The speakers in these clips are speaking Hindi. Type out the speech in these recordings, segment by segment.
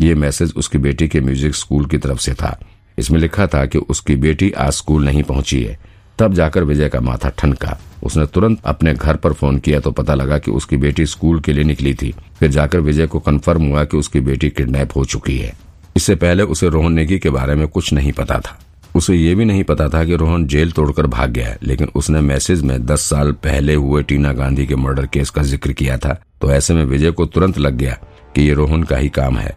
ये मैसेज उसकी बेटी के म्यूज़िक स्कूल की तरफ़ से था। इसमें लिखा था कि उसकी बेटी आज स्कूल नहीं पहुँची है। तब जाकर विजय का माथा ठनका। उसने तुरंत अपने घर पर फ़ोन किया तो पता लगा कि उसकी बेटी स्कूल के लिए निकली थी। फिर जाकर विजय को कंफर्म हुआ कि उसकी बेटी किडनैप हो चुकी है। इससे पहले उसे रोहन नेगी के बारे में कुछ नहीं पता था। उसे ये भी नहीं पता था कि रोहन जेल तोड़कर भाग गया है, लेकिन उसने मैसेज में दस साल पहले हुए टीना गांधी के मर्डर केस का ज़िक्र किया था। तो ऐसे में विजय को तुरंत लग गया कि ये रोहन का ही काम है।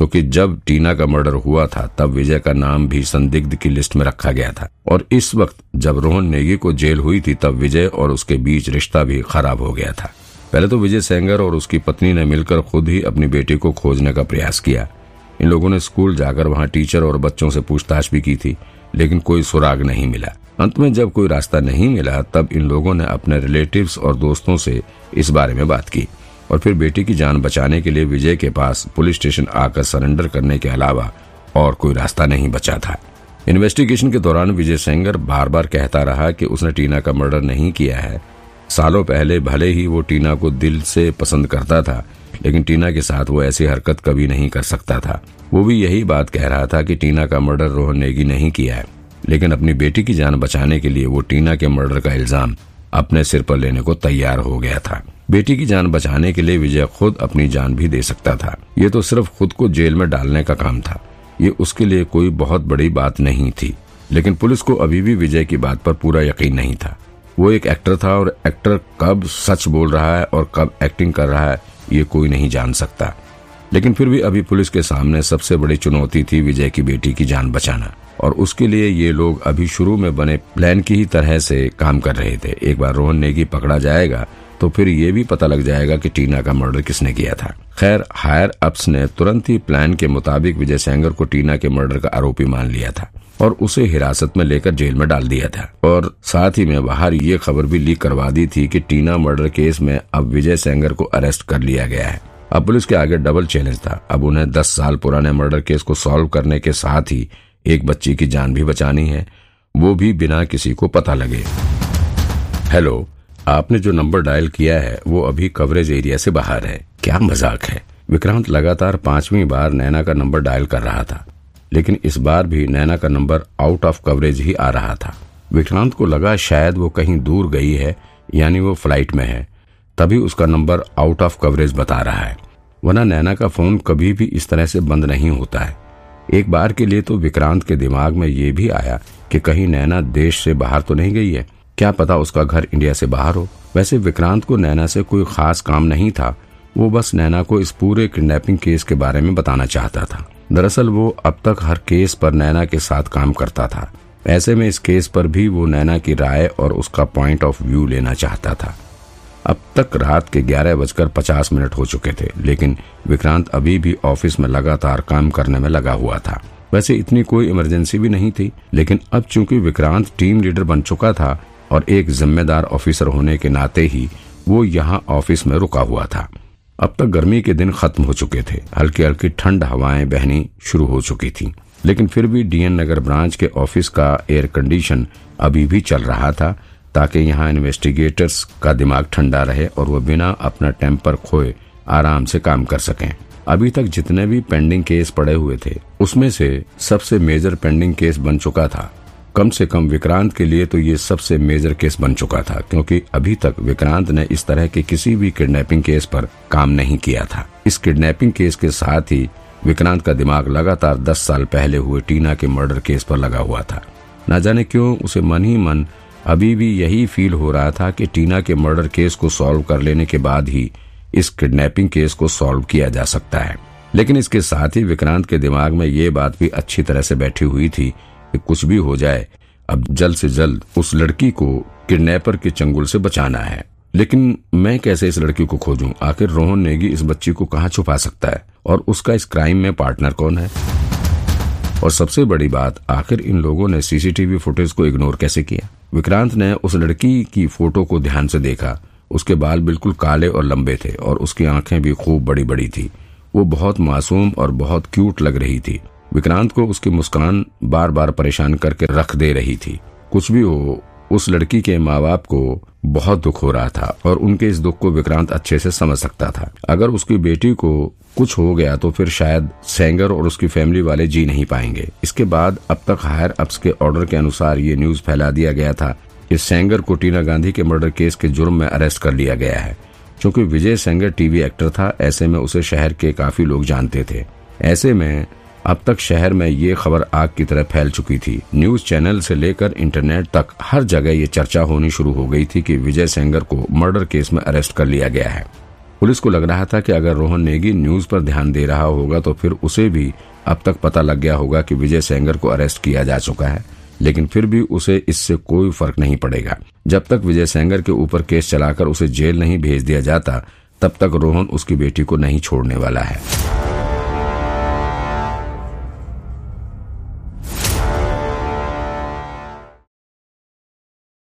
क्योंकि जब टीना का मर्डर हुआ था, तब विजय का नाम भी संदिग्ध की लिस्ट में रखा गया था। और इस वक्त जब रोहन नेगी को जेल हुई थी, तब विजय और उसके बीच रिश्ता भी खराब हो गया था। पहले तो विजय सेंगर और उसकी पत्नी ने मिलकर खुद ही अपनी बेटी को खोजने का प्रयास किया। इन लोगों ने स्कूल जाकर वहाँ टीचर और बच्चों से पूछताछ भी की थी, लेकिन कोई सुराग नहीं मिला। अंत में जब कोई रास्ता नहीं मिला, तब इन लोगों ने अपने रिलेटिव्स और दोस्तों से इस बारे में बात की। और फिर बेटी की जान बचाने के लिए विजय के पास पुलिस स्टेशन आकर सरेंडर करने के अलावा और कोई रास्ता नहीं बचा था। इन्वेस्टिगेशन के दौरान विजय सेंगर बार बार कहता रहा कि उसने टीना का मर्डर नहीं किया है। सालों पहले भले ही वो टीना को दिल से पसंद करता था, लेकिन टीना के साथ वो ऐसी हरकत कभी नहीं कर सकता था। वो भी यही बात कह रहा था कि टीना का मर्डर रोहन नेगी नहीं किया है। लेकिन अपनी बेटी की जान बचाने के लिए वो टीना के मर्डर का इल्ज़ाम अपने सिर पर लेने को तैयार हो गया था। बेटी की जान बचाने के लिए विजय खुद अपनी जान भी दे सकता था। ये तो सिर्फ़ खुद को जेल में डालने का काम था। ये उसके लिए कोई बहुत बड़ी बात नहीं थी। लेकिन पुलिस को अभी भी विजय की बात पर पूरा यकीन नहीं था। वो एक एक्टर था और एक्टर कब सच बोल रहा है और कब एक्टिंग कर रहा है, ये कोई नहीं जान सकता। लेकिन फिर भी अभी पुलिस के सामने सबसे बड़ी चुनौती थी विजय की बेटी की जान बचाना। और उसके लिए ये लोग अभी शुरू में बने प्लान की ही तरह से काम कर रहे थे। एक बार रोहन नेगी पकड़ा जाएगा तो फिर ये भी पता लग जाएगा कि टीना का मर्डर किसने किया था। खैर, हायर अप्स ने तुरंत ही प्लान के मुताबिक विजय सेंगर को टीना के मर्डर का आरोपी मान लिया था और उसे हिरासत में लेकर जेल में डाल दिया था। और साथ ही में बाहर ये खबर भी लीक करवा दी थी कि टीना मर्डर केस में अब विजय सेंगर को अरेस्ट कर लिया गया है। अब पुलिस के आगे डबल चैलेंज था। अब उन्हें दस साल पुराने मर्डर केस को सॉल्व करने के साथ ही एक बच्ची की जान भी बचानी है। वो भी बिना किसी को पता लगे। हेलो आपने जो नंबर डायल किया है, वो अभी कवरेज एरिया से बाहर है। क्या मज़ाक है? विक्रांत लगातार पांचवी बार नैना का नंबर डायल कर रहा था। लेकिन इस बार भी नैना का नंबर आउट ऑफ़ कवरेज ही आ रहा था। विक्रांत को लगा शायद वो कहीं दूर गई है, यानी वो फ़्लाइट में है। तभी उसका नंबर आउट ऑफ़ कवरेज बता रहा है। वरना नैना का फ़ोन कभी भी इस तरह से बंद नहीं होता है। एक बार के लिए तो विक्रांत के दिमाग में ये भी आया कि कहीं नैना देश से बाहर तो नहीं गई है। क्या पता उसका घर इंडिया से बाहर हो? वैसे विक्रांत को नैना से कोई खास काम नहीं था। वो बस नैना को इस पूरे किडनैपिंग केस के बारे में बताना चाहता था। दरअसल वो अब तक हर केस पर नैना के साथ काम करता था। ऐसे में इस केस पर भी वो नैना की राय और उसका पॉइंट ऑफ़ व्यू लेना चाहता था। अब तक रात के ग्यारह बजकर पचास मिनट हो चुके थे, लेकिन विक्रांत अभी भी ऑफ़िस में लगातार काम करने में लगा हुआ था। वैसे इतनी कोई इमरजेंसी भी नहीं थी, लेकिन अब चूँकि विक्रांत टीम लीडर बन चुका था और एक जिम्मेदार ऑफिसर होने के नाते ही वो यहाँ ऑफ़िस में रुका हुआ था। अब तक गर्मी के दिन खत्म हो चुके थे। हल्की हल्की ठंड हवाएँ बहनी शुरू हो चुकी थी। लेकिन फिर भी डीएन नगर ब्रांच के ऑफ़िस का एयर कंडीशन अभी भी चल रहा था, ताकि यहाँ इन्वेस्टिगेटर्स का दिमाग ठंडा रहे और वो बिना अपना टेम्पर खोए आराम से काम कर सकें। अभी तक जितने भी पेंडिंग केस पड़े हुए थे, उसमें से सबसे मेजर पेंडिंग केस बन चुका था। कम से कम विक्रांत के लिए तो ये सबसे मेजर केस बन चुका था, क्योंकि अभी तक विक्रांत ने इस तरह के किसी भी किडनैपिंग केस पर काम नहीं किया था। इस किडनैपिंग केस के साथ ही विक्रांत का दिमाग लगातार दस साल पहले हुए टीना के मर्डर केस पर लगा हुआ था। न जाने क्यों उसे मन ही मन अभी भी यही फील हो रहा था कि टीना के मर्डर केस को सॉल्व कर लेने के बाद ही इस किडनैपिंग केस को सॉल्व किया जा सकता है। लेकिन इसके साथ ही विक्रांत के दिमाग में ये बात भी अच्छी तरह से बैठी हुई थी कुछ भी हो जाए, अब जल्द से जल्द उस लड़की को किडनैपर के चंगुल से बचाना है। लेकिन मैं कैसे इस लड़की को खोजूं? आखिर रोहन नेगी इस बच्ची को कहाँ छुपा सकता है? और उसका इस क्राइम में पार्टनर कौन है? और सबसे बड़ी बात, आखिर इन लोगों ने सीसीटीवी फुटेज को इग्नोर कैसे किया? विक्रांत ने उस लड़की की फ़ोटो को ध्यान से देखा। उसके बाल बिल्कुल काले और लंबे थे, और उसकी आँखें भी खूब बड़ी बड़ी थी। वो बहुत मासूम और बहुत क्यूट लग रही थी। विक्रांत को उसकी मुस्कान बार बार परेशान करके रख दे रही थी। कुछ भी हो, उस लड़की के माँ बाप को बहुत दुख हो रहा था और उनके इस दुख को विक्रांत अच्छे से समझ सकता था। अगर उसकी बेटी को कुछ हो गया तो फिर शायद सेंगर और उसकी फैमिली वाले जी नहीं पाएँगे। इसके बाद अब तक हायर अप्स के ऑर्डर के अनुसार ये न्यूज़ फैला दिया गया था कि सेंगर को टीना गांधी के मर्डर केस के जुर्म में अरेस्ट कर लिया गया है। क्योंकि विजय सेंगर टीवी एक्टर था, ऐसे में उसे शहर के काफ़ी लोग जानते थे। ऐसे में अब तक शहर में ये खबर आग की तरह फैल चुकी थी। न्यूज़ चैनल से लेकर इंटरनेट तक हर जगह ये चर्चा होनी शुरू हो गई थी कि विजय सेंगर को मर्डर केस में अरेस्ट कर लिया गया है। पुलिस को लग रहा था कि अगर रोहन नेगी न्यूज़ पर ध्यान दे रहा होगा तो फिर उसे भी अब तक पता लग गया होगा कि विजय सेंगर को अरेस्ट किया जा चुका है। लेकिन फिर भी उसे इससे कोई फ़र्क नहीं पड़ेगा। जब तक विजय सेंगर के ऊपर केस चलाकर उसे जेल नहीं भेज दिया जाता, तब तक रोहन उसकी बेटी को नहीं छोड़ने वाला है।